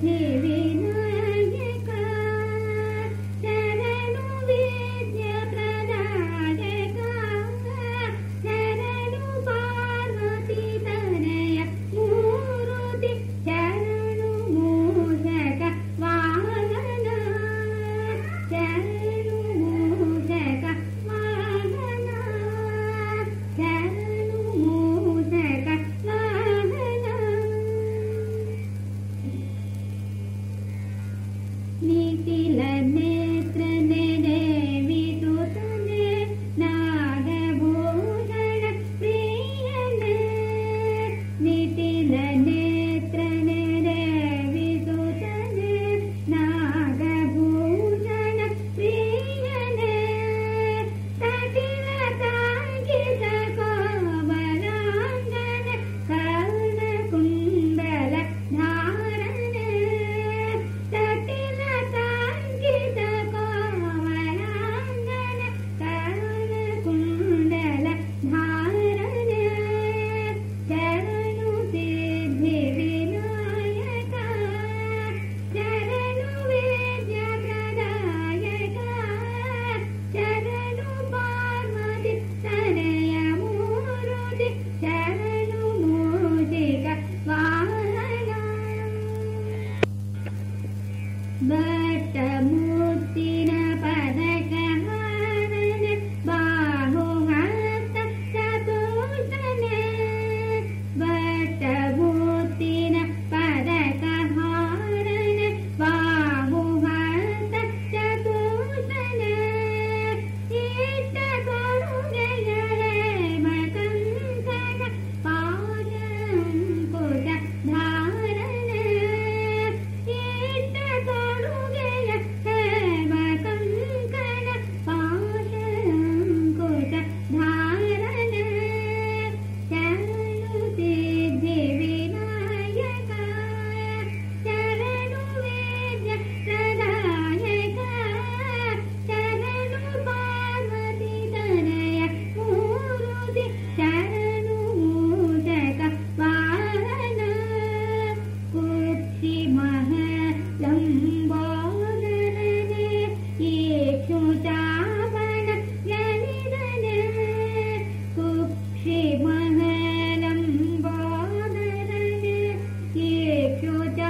Dear Bye. future